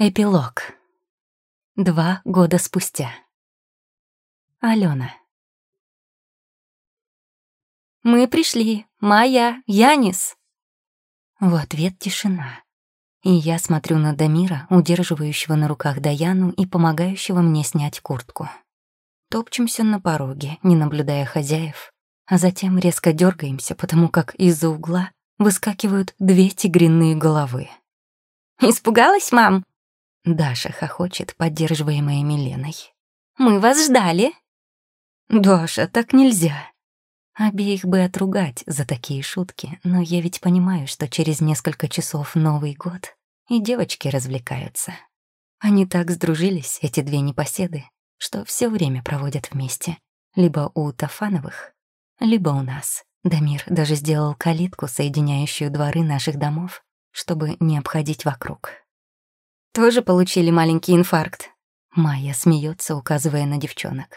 Эпилог. Два года спустя. Алена. «Мы пришли. Майя, Янис!» В ответ тишина. И я смотрю на Дамира, удерживающего на руках Даяну и помогающего мне снять куртку. Топчемся на пороге, не наблюдая хозяев, а затем резко дергаемся, потому как из-за угла выскакивают две тигриные головы. «Испугалась, мам?» Даша хохочет, поддерживаемая Миленой. «Мы вас ждали!» «Даша, так нельзя!» Обеих бы отругать за такие шутки, но я ведь понимаю, что через несколько часов Новый год, и девочки развлекаются. Они так сдружились, эти две непоседы, что все время проводят вместе. Либо у Тафановых, либо у нас. Дамир даже сделал калитку, соединяющую дворы наших домов, чтобы не обходить вокруг. Тоже получили маленький инфаркт. Майя смеется, указывая на девчонок.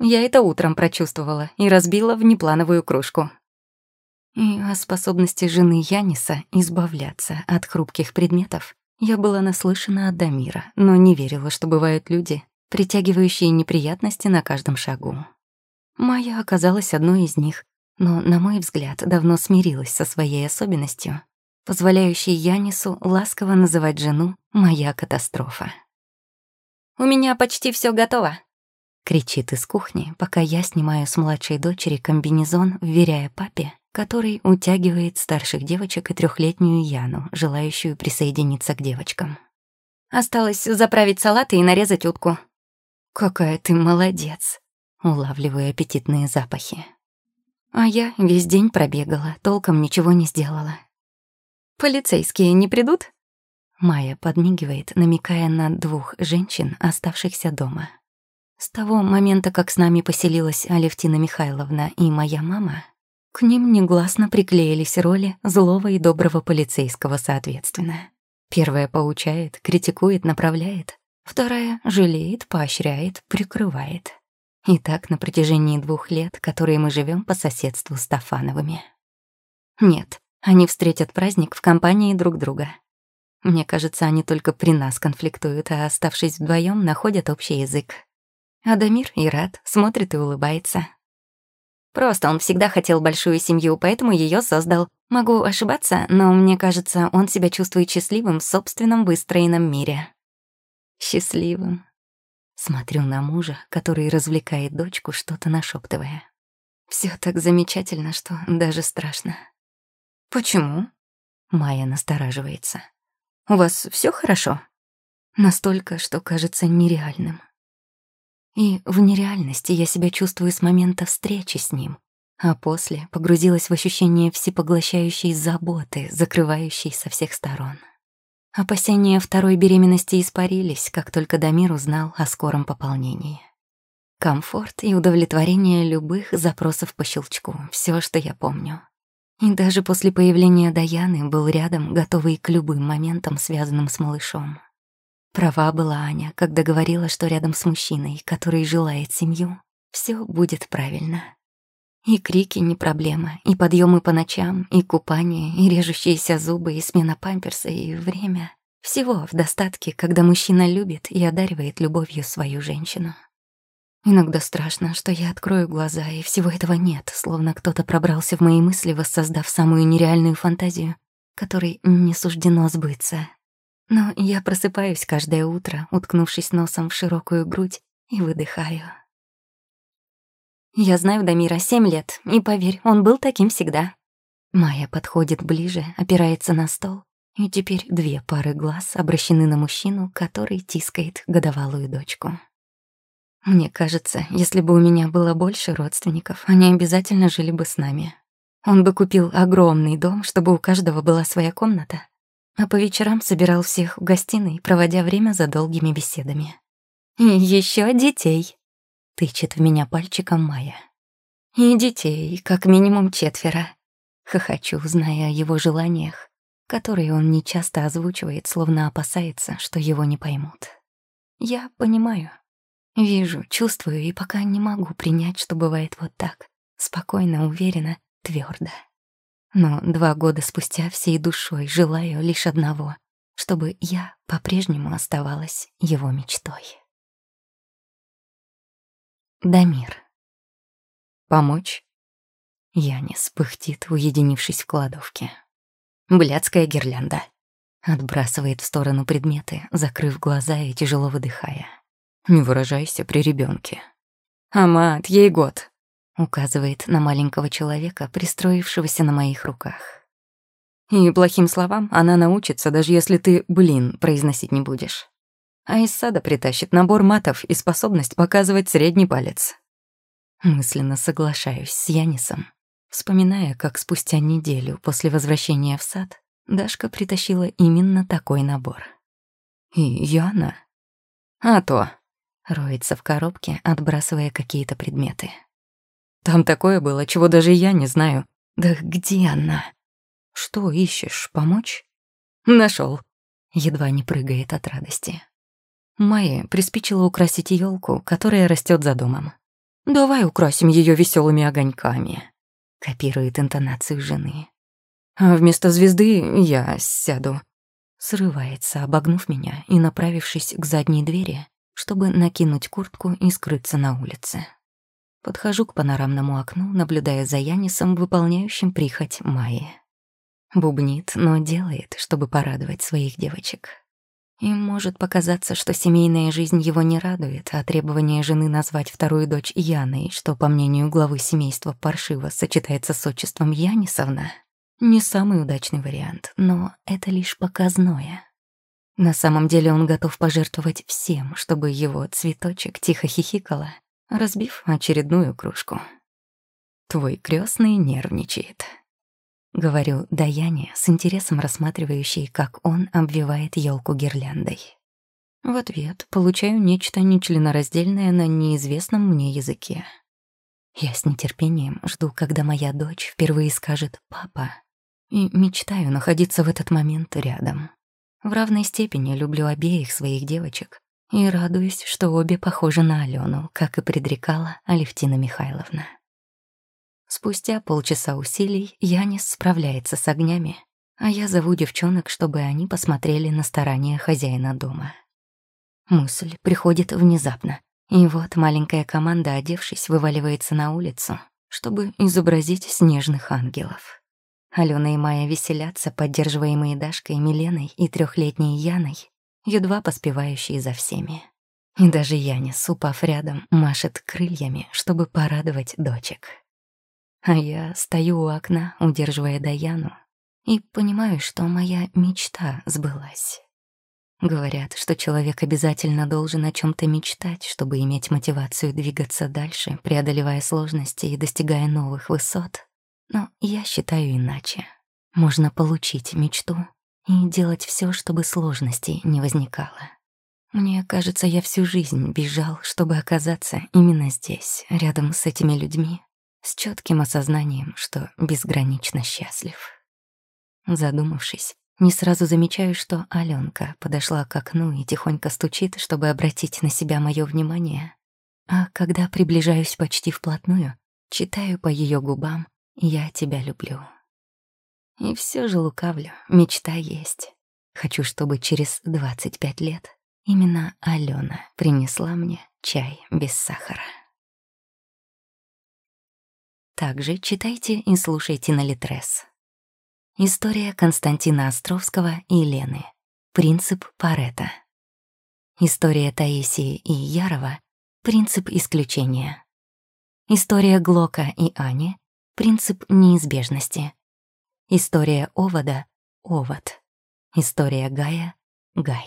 Я это утром прочувствовала и разбила внеплановую кружку. И о способности жены Яниса избавляться от хрупких предметов я была наслышана от Дамира, но не верила, что бывают люди, притягивающие неприятности на каждом шагу. Майя оказалась одной из них, но, на мой взгляд, давно смирилась со своей особенностью позволяющий Янису ласково называть жену «моя катастрофа». «У меня почти все готово», — кричит из кухни, пока я снимаю с младшей дочери комбинезон, вверяя папе, который утягивает старших девочек и трехлетнюю Яну, желающую присоединиться к девочкам. «Осталось заправить салаты и нарезать утку». «Какая ты молодец», — улавливаю аппетитные запахи. А я весь день пробегала, толком ничего не сделала. Полицейские не придут?» Майя подмигивает, намекая на двух женщин, оставшихся дома. С того момента, как с нами поселилась Алевтина Михайловна и моя мама, к ним негласно приклеились роли злого и доброго полицейского соответственно. Первая поучает, критикует, направляет. Вторая жалеет, поощряет, прикрывает. И так на протяжении двух лет, которые мы живем по соседству с Тафановыми. Нет, они встретят праздник в компании друг друга. Мне кажется, они только при нас конфликтуют, а оставшись вдвоем, находят общий язык. Адамир и рад, смотрит и улыбается. Просто он всегда хотел большую семью, поэтому ее создал. Могу ошибаться, но мне кажется, он себя чувствует счастливым в собственном выстроенном мире. Счастливым. Смотрю на мужа, который развлекает дочку, что-то нашептывая. Все так замечательно, что даже страшно. «Почему?» Майя настораживается. «У вас все хорошо?» Настолько, что кажется нереальным. И в нереальности я себя чувствую с момента встречи с ним, а после погрузилась в ощущение всепоглощающей заботы, закрывающей со всех сторон. Опасения второй беременности испарились, как только Дамир узнал о скором пополнении. Комфорт и удовлетворение любых запросов по щелчку — все, что я помню. И даже после появления Даяны был рядом, готовый к любым моментам, связанным с малышом. Права была Аня, когда говорила, что рядом с мужчиной, который желает семью, все будет правильно. И крики не проблема, и подъемы по ночам, и купание, и режущиеся зубы, и смена памперса, и время. Всего в достатке, когда мужчина любит и одаривает любовью свою женщину. Иногда страшно, что я открою глаза, и всего этого нет, словно кто-то пробрался в мои мысли, воссоздав самую нереальную фантазию, которой не суждено сбыться. Но я просыпаюсь каждое утро, уткнувшись носом в широкую грудь, и выдыхаю. Я знаю Дамира семь лет, и поверь, он был таким всегда. Майя подходит ближе, опирается на стол, и теперь две пары глаз обращены на мужчину, который тискает годовалую дочку. Мне кажется, если бы у меня было больше родственников, они обязательно жили бы с нами. Он бы купил огромный дом, чтобы у каждого была своя комната, а по вечерам собирал всех в гостиной, проводя время за долгими беседами. «И ещё детей», — тычет в меня пальчиком Майя. «И детей, как минимум четверо», — хохочу, зная о его желаниях, которые он нечасто озвучивает, словно опасается, что его не поймут. Я понимаю. Вижу, чувствую и пока не могу принять, что бывает вот так. Спокойно, уверенно, твердо. Но два года спустя всей душой желаю лишь одного — чтобы я по-прежнему оставалась его мечтой. Дамир. Помочь? Янис пыхтит, уединившись в кладовке. Блядская гирлянда. Отбрасывает в сторону предметы, закрыв глаза и тяжело выдыхая. Не выражайся при ребенке. Амат, ей год. Указывает на маленького человека, пристроившегося на моих руках. И плохим словам она научится, даже если ты «блин» произносить не будешь. А из сада притащит набор матов и способность показывать средний палец. Мысленно соглашаюсь с Янисом, вспоминая, как спустя неделю после возвращения в сад Дашка притащила именно такой набор. И Яна? А то. Роется в коробке, отбрасывая какие-то предметы. Там такое было, чего даже я не знаю. Да где она? Что ищешь, помочь? Нашел. Едва не прыгает от радости. Майе приспичило украсить елку, которая растет за домом. «Давай украсим ее веселыми огоньками», — копирует интонацию жены. «А вместо звезды я сяду». Срывается, обогнув меня и направившись к задней двери, чтобы накинуть куртку и скрыться на улице. Подхожу к панорамному окну, наблюдая за Янисом, выполняющим прихоть Майи. Бубнит, но делает, чтобы порадовать своих девочек. Им может показаться, что семейная жизнь его не радует, а требование жены назвать вторую дочь Яной, что, по мнению главы семейства, паршиво сочетается с отчеством Янисовна, не самый удачный вариант, но это лишь показное. На самом деле он готов пожертвовать всем, чтобы его цветочек тихо хихикала, разбив очередную кружку. Твой крестный нервничает. Говорю Даяне, с интересом рассматривающей, как он обвивает елку гирляндой. В ответ получаю нечто нечленораздельное на неизвестном мне языке. Я с нетерпением жду, когда моя дочь впервые скажет «папа», и мечтаю находиться в этот момент рядом. В равной степени люблю обеих своих девочек и радуюсь, что обе похожи на Алену, как и предрекала Алевтина Михайловна. Спустя полчаса усилий Янис справляется с огнями, а я зову девчонок, чтобы они посмотрели на старания хозяина дома. Мысль приходит внезапно, и вот маленькая команда, одевшись, вываливается на улицу, чтобы изобразить снежных ангелов. Алена и Майя веселятся, поддерживаемые Дашкой, Миленой и трехлетней Яной, едва поспевающие за всеми. И даже Янис, упав рядом, машет крыльями, чтобы порадовать дочек. А я стою у окна, удерживая Даяну, и понимаю, что моя мечта сбылась. Говорят, что человек обязательно должен о чем то мечтать, чтобы иметь мотивацию двигаться дальше, преодолевая сложности и достигая новых высот. Но я считаю иначе. Можно получить мечту и делать все, чтобы сложностей не возникало. Мне кажется, я всю жизнь бежал, чтобы оказаться именно здесь, рядом с этими людьми, с четким осознанием, что безгранично счастлив. Задумавшись, не сразу замечаю, что Аленка подошла к окну и тихонько стучит, чтобы обратить на себя мое внимание. А когда приближаюсь почти вплотную, читаю по ее губам «Я тебя люблю». И все же лукавлю, мечта есть. Хочу, чтобы через 25 лет именно Алена принесла мне чай без сахара. Также читайте и слушайте на Литрес. История Константина Островского и Лены. Принцип Парета. История Таисии и Ярова. Принцип исключения. История Глока и Ани. Принцип неизбежности. История Овода. Овод. История Гая. Гай.